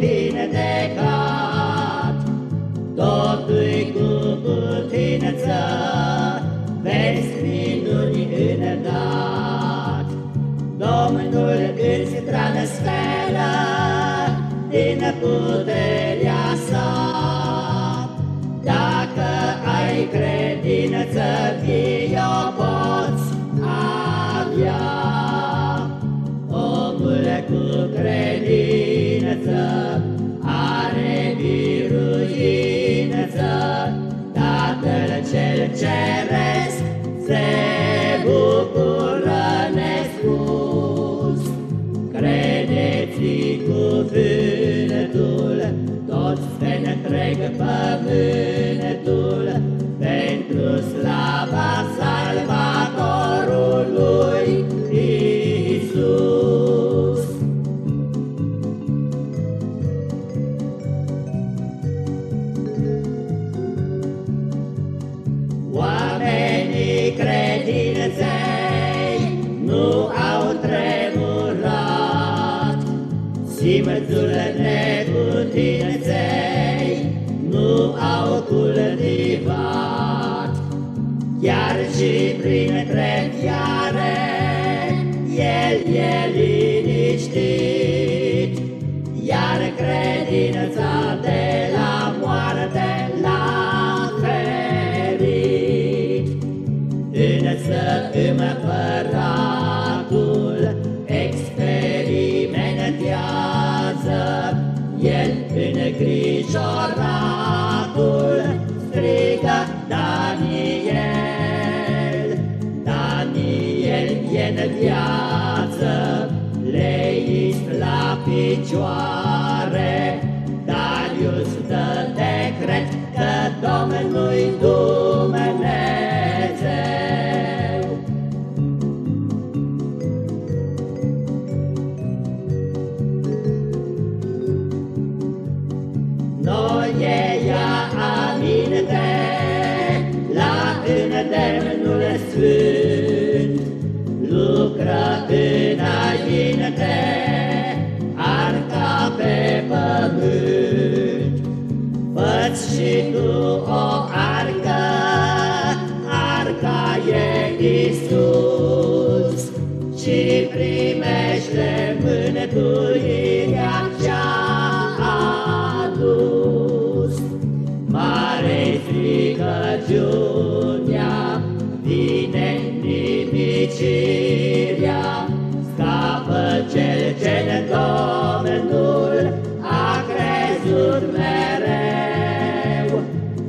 vindecat. Totul cu putință, vezi minuni în dat. Domnul îți transferă din puterea sa. Dacă ai credință, fii o poți avea. Omul cu credință cel ceresc se bucură nespus. Credeți cuvântul, toți pe întreg pământul, Simțul neputinței nu au cultivat, Chiar și printre fiare El e liniștit, Iar credința de la moarte l-a ferit. Însă împăratul îngrijoratul strigă Daniel. Daniel e în viață, leist la picioare, îndemnul sfânt, lucră înainte, arca pe pământ. Fă-ți și tu o arcă, arca e Iisus, și primește mântuirea ce-a adus. Mare stricăciunea, vine nimicirea, Scapă cel ce Domnul a crezut mereu,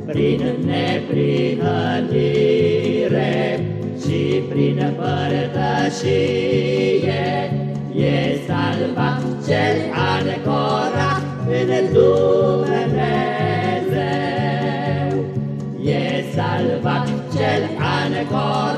Prin neprihănire și prin părtășie, E salvat cel ancorat în Dumnezeu. E salvat cel ancorat în Dumnezeu.